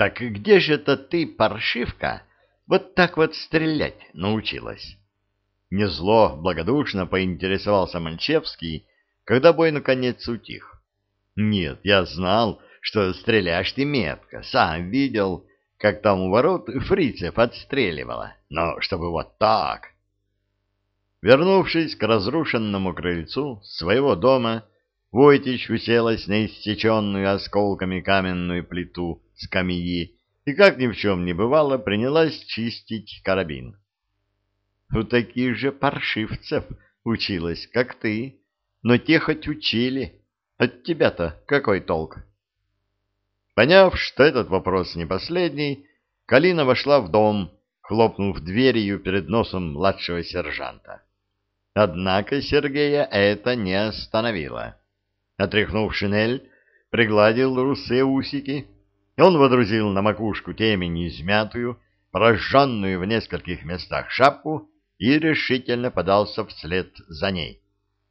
Так где же это ты, паршивка, вот так вот стрелять научилась? Не зло, благодушно поинтересовался Мальчевский, когда бой наконец утих. Нет, я знал, что стреляешь ты метко, сам видел, как там у ворот фрицев отстреливала, но чтобы вот так... Вернувшись к разрушенному крыльцу своего дома, Войтич уселась на иссеченную осколками каменную плиту скамьи и, как ни в чем не бывало, принялась чистить карабин. У таких же паршивцев училась, как ты, но те хоть учили. От тебя-то какой толк? Поняв, что этот вопрос не последний, Калина вошла в дом, хлопнув дверью перед носом младшего сержанта. Однако Сергея это не остановило. Отряхнув шинель, пригладил русые усики. Он водрузил на макушку темень измятую, прожженную в нескольких местах шапку и решительно подался вслед за ней.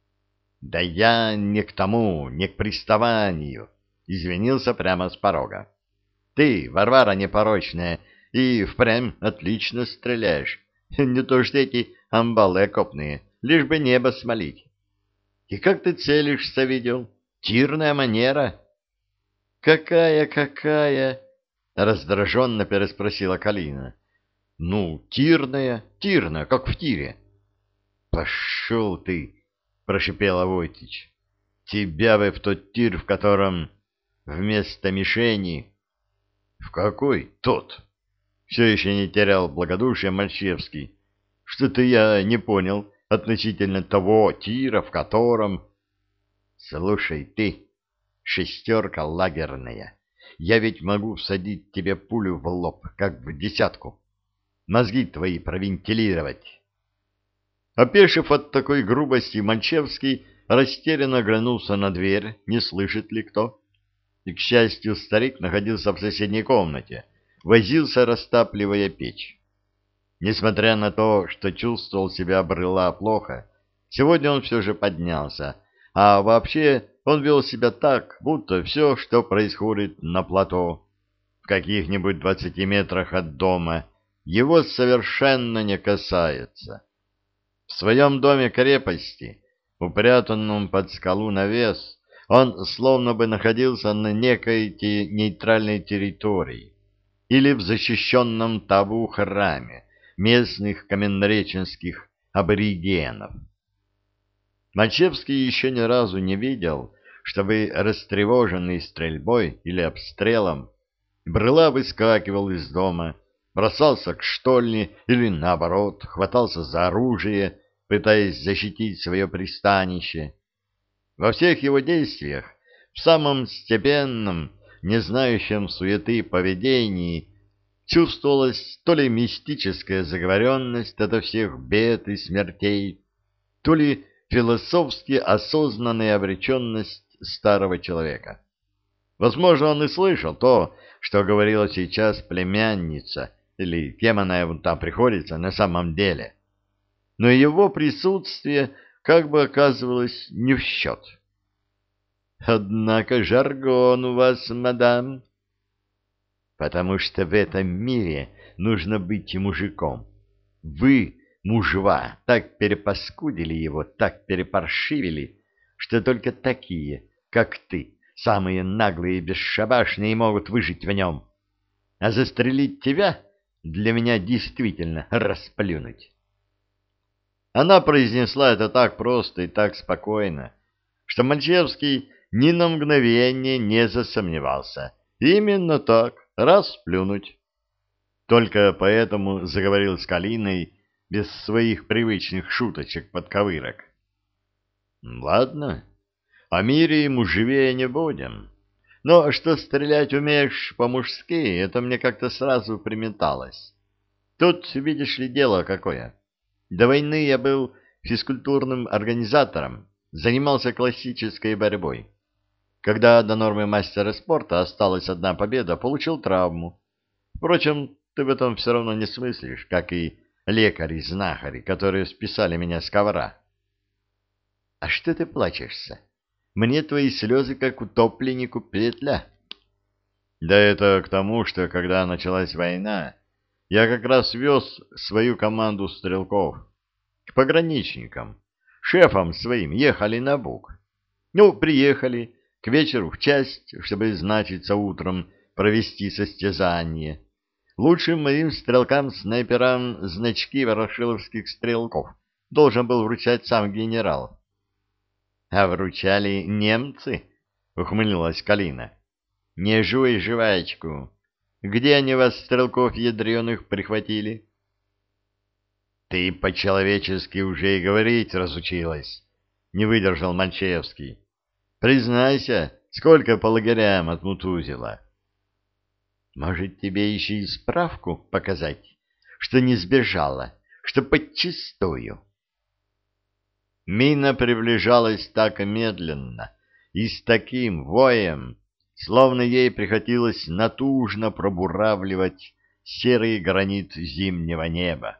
— Да я не к тому, не к приставанию, — извинился прямо с порога. — Ты, Варвара непорочная, и впрямь отлично стреляешь. Не то что эти амбалы окопные, лишь бы небо смолить. И как ты целишься, видел? — Тирная манера. Какая, какая? раздраженно переспросила Калина. Ну, тирная, тирная, как в тире. Пошел ты, прошипела Войтич. Тебя бы в тот тир, в котором вместо мишени... В какой тот? Все еще не терял благодушие Мальчевский. Что-то я не понял относительно того тира, в котором... Слушай, ты, шестерка лагерная, я ведь могу всадить тебе пулю в лоб, как в десятку. Мозги твои провентилировать. Опешив от такой грубости, Манчевский растерянно оглянулся на дверь, не слышит ли кто. И, к счастью, старик находился в соседней комнате, возился, растапливая печь. Несмотря на то, что чувствовал себя брыла плохо, сегодня он все же поднялся, а вообще он вел себя так, будто все, что происходит на плато, в каких-нибудь двадцати метрах от дома, его совершенно не касается. В своем доме-крепости, упрятанном под скалу навес, он словно бы находился на некой нейтральной территории или в защищенном табу храме местных каменнореченских аборигенов. Мальчевский еще ни разу не видел, чтобы растревоженный стрельбой или обстрелом Брыла выскакивал из дома, бросался к штольне или, наоборот, хватался за оружие, пытаясь защитить свое пристанище. Во всех его действиях, в самом степенном, не знающем суеты поведении, чувствовалась то ли мистическая заговоренность ото всех бед и смертей, то ли философски осознанная обреченность старого человека. Возможно, он и слышал то, что говорила сейчас племянница, или кем она там приходится на самом деле. Но его присутствие как бы оказывалось не в счет. «Однако жаргон у вас, мадам», потому что в этом мире нужно быть мужиком. Вы мужва так перепаскудили его, так перепаршивили, что только такие, как ты, самые наглые и бесшабашные, могут выжить в нем. А застрелить тебя для меня действительно расплюнуть. Она произнесла это так просто и так спокойно, что Мальчевский ни на мгновение не засомневался. Именно так, расплюнуть. Только поэтому заговорил с Калиной, без своих привычных шуточек-подковырок. Ладно, о мире ему живее не будем. Но что стрелять умеешь по-мужски, это мне как-то сразу приметалось. Тут, видишь ли, дело какое. До войны я был физкультурным организатором, занимался классической борьбой. Когда до нормы мастера спорта осталась одна победа, получил травму. Впрочем, ты в этом все равно не смыслишь, как и лекари-знахари, которые списали меня с ковра. — А что ты плачешься? Мне твои слезы, как утопленнику, петля. Да это к тому, что когда началась война, я как раз вез свою команду стрелков к пограничникам, шефам своим ехали на Буг. Ну, приехали к вечеру в часть, чтобы, значится, утром провести состязание. Лучшим моим стрелкам-снайперам значки ворошиловских стрелков должен был вручать сам генерал. — А вручали немцы? — ухмыльнулась Калина. — Не жуй жвачку. Где они вас, стрелков ядреных, прихватили? — Ты по-человечески уже и говорить разучилась, — не выдержал Мальчевский. — Признайся, сколько по лагерям отмутузила? — Может, тебе еще и справку показать, что не сбежала, что подчистую? Мина приближалась так медленно и с таким воем, словно ей приходилось натужно пробуравливать серый гранит зимнего неба.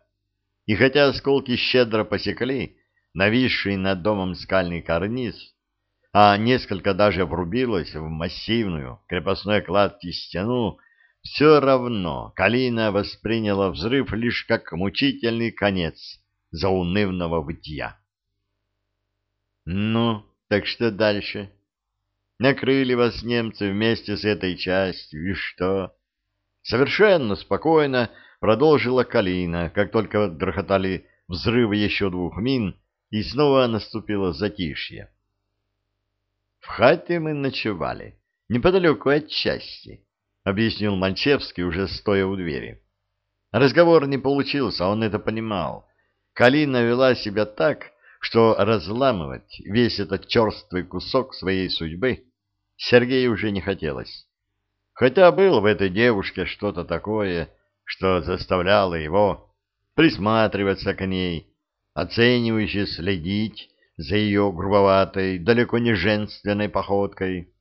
И хотя осколки щедро посекли нависший над домом скальный карниз, а несколько даже врубилось в массивную крепостной кладки стену, все равно Калина восприняла взрыв лишь как мучительный конец заунывного бытия. «Ну, так что дальше?» Накрыли вас немцы вместе с этой частью, и что? Совершенно спокойно продолжила Калина, как только дрохотали взрывы еще двух мин, и снова наступило затишье. В хате мы ночевали, неподалеку от части, объяснил Манчевский, уже стоя у двери. Разговор не получился, он это понимал. Калина вела себя так, что разламывать весь этот черствый кусок своей судьбы Сергею уже не хотелось. Хотя было в этой девушке что-то такое, что заставляло его присматриваться к ней, оценивающе следить за ее грубоватой, далеко не женственной походкой.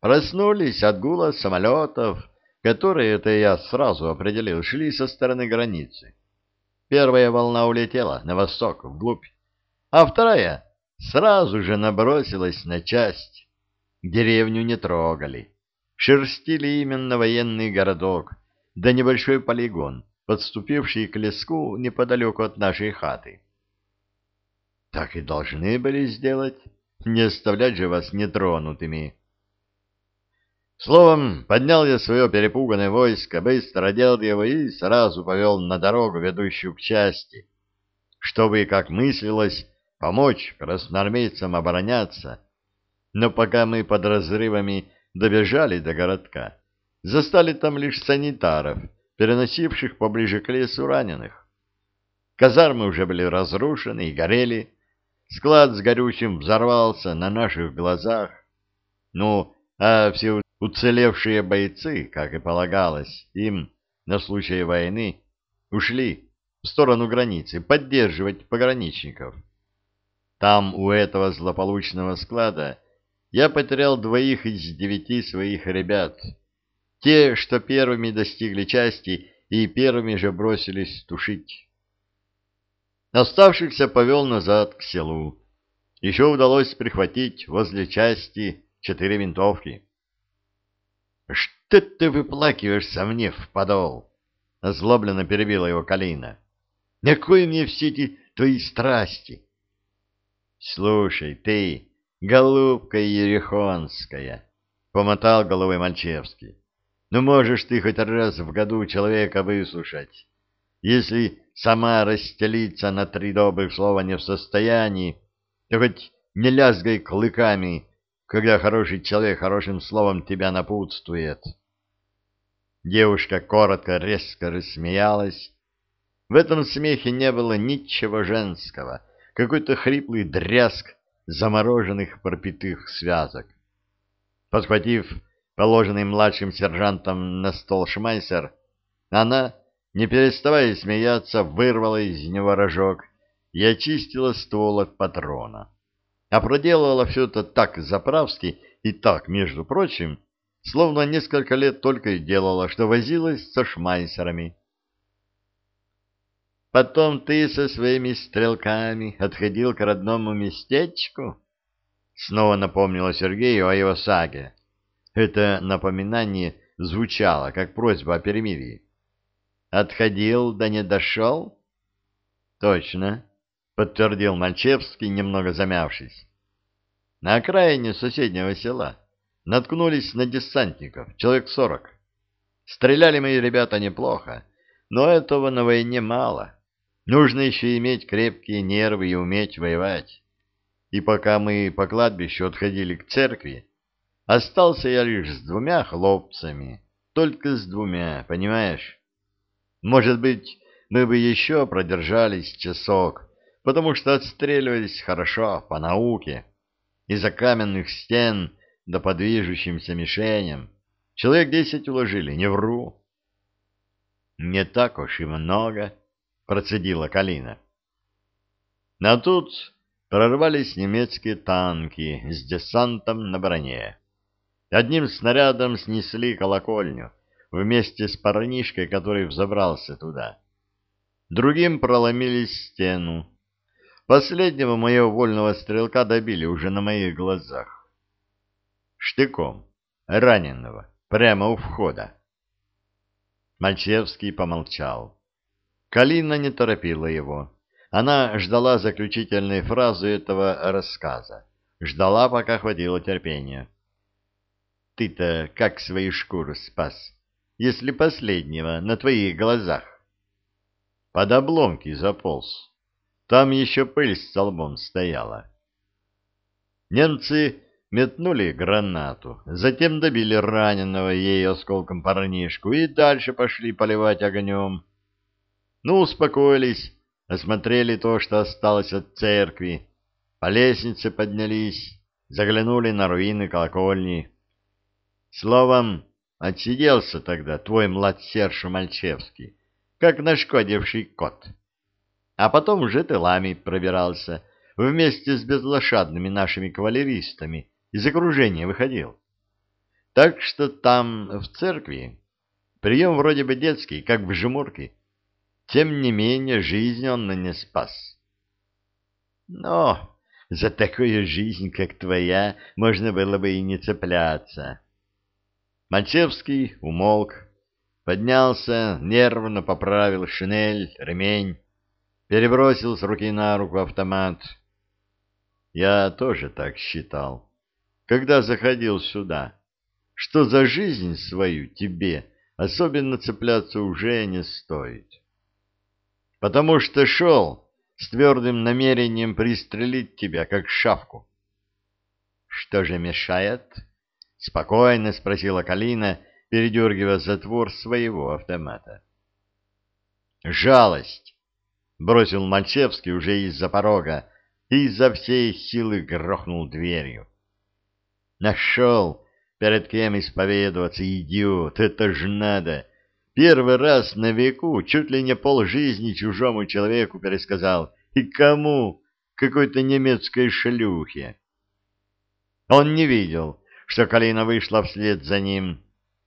Проснулись от гула самолетов, которые, это я сразу определил, шли со стороны границы. Первая волна улетела на восток, вглубь, а вторая сразу же набросилась на часть. Деревню не трогали. Шерстили именно военный городок, да небольшой полигон, подступивший к леску неподалеку от нашей хаты. Так и должны были сделать, не оставлять же вас нетронутыми. Словом, поднял я свое перепуганное войско, быстро одел его и сразу повел на дорогу, ведущую к части, чтобы, как мыслилось, помочь красноармейцам обороняться но пока мы под разрывами добежали до городка, застали там лишь санитаров, переносивших поближе к лесу раненых. Казармы уже были разрушены и горели, склад с горючим взорвался на наших глазах. Ну, а все уцелевшие бойцы, как и полагалось, им на случай войны ушли в сторону границы поддерживать пограничников. Там у этого злополучного склада я потерял двоих из девяти своих ребят. Те, что первыми достигли части и первыми же бросились тушить. Оставшихся повел назад к селу. Еще удалось прихватить возле части четыре винтовки. — Что ты выплакиваешься мне в подол? — озлобленно перебила его Калина. — Какой мне все эти твои страсти? — Слушай, ты, голубка ерехонская, — помотал головой Мальчевский. — Ну, можешь ты хоть раз в году человека выслушать. Если сама расстелиться на три добрых слова не в состоянии, то хоть не лязгай клыками, когда хороший человек хорошим словом тебя напутствует. Девушка коротко, резко рассмеялась. В этом смехе не было ничего женского, какой-то хриплый дрязг замороженных пропитых связок. Подхватив положенный младшим сержантом на стол шмайсер, она, не переставая смеяться, вырвала из него рожок и очистила ствол от патрона. А проделала все это так заправски и так, между прочим, словно несколько лет только и делала, что возилась со шмайсерами. Потом ты со своими стрелками отходил к родному местечку? Снова напомнила Сергею о его саге. Это напоминание звучало, как просьба о перемирии. «Отходил, да не дошел?» «Точно», — подтвердил Мальчевский, немного замявшись. «На окраине соседнего села наткнулись на десантников, человек сорок. Стреляли мои ребята неплохо, но этого на войне мало. Нужно еще иметь крепкие нервы и уметь воевать. И пока мы по кладбищу отходили к церкви, остался я лишь с двумя хлопцами, только с двумя, понимаешь? Может быть, мы бы еще продержались часок, потому что отстреливались хорошо, по науке. Из-за каменных стен да по движущимся мишеням. Человек десять уложили, не вру. — Не так уж и много, — процедила Калина. Но тут прорвались немецкие танки с десантом на броне. Одним снарядом снесли колокольню вместе с парнишкой, который взобрался туда. Другим проломились стену. Последнего моего вольного стрелка добили уже на моих глазах. Штыком, раненого, прямо у входа. Мальчевский помолчал. Калина не торопила его. Она ждала заключительной фразы этого рассказа. Ждала, пока хватило терпения. «Ты-то как свою шкуру спас, если последнего на твоих глазах?» «Под обломки заполз. Там еще пыль с столбом стояла». Немцы метнули гранату, затем добили раненого ей осколком парнишку и дальше пошли поливать огнем. Ну, успокоились, осмотрели то, что осталось от церкви, по лестнице поднялись, заглянули на руины колокольни. Словом, отсиделся тогда твой младсерж Мальчевский, как нашкодивший кот. А потом уже тылами пробирался, вместе с безлошадными нашими кавалеристами, из окружения выходил. Так что там, в церкви, прием вроде бы детский, как в жмурке. Тем не менее, жизнь он не спас. Но за такую жизнь, как твоя, можно было бы и не цепляться. Мальчевский умолк, поднялся, нервно поправил шинель, ремень, перебросил с руки на руку автомат. Я тоже так считал когда заходил сюда, что за жизнь свою тебе особенно цепляться уже не стоит. Потому что шел с твердым намерением пристрелить тебя, как шавку. — Что же мешает? — спокойно спросила Калина, передергивая затвор своего автомата. — Жалость! — бросил Мальчевский уже из-за порога и изо всей силы грохнул дверью. Нашел, перед кем исповедоваться, идиот, это ж надо. Первый раз на веку чуть ли не полжизни чужому человеку пересказал. И кому? Какой-то немецкой шлюхе. Он не видел, что Калина вышла вслед за ним.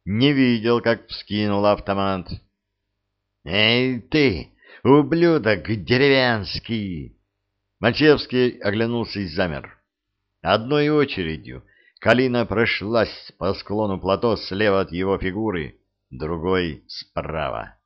Не видел, как вскинул автомат. «Эй ты, ублюдок деревенский!» Мачевский оглянулся и замер. Одной очередью Калина прошлась по склону плато слева от его фигуры, другой справа.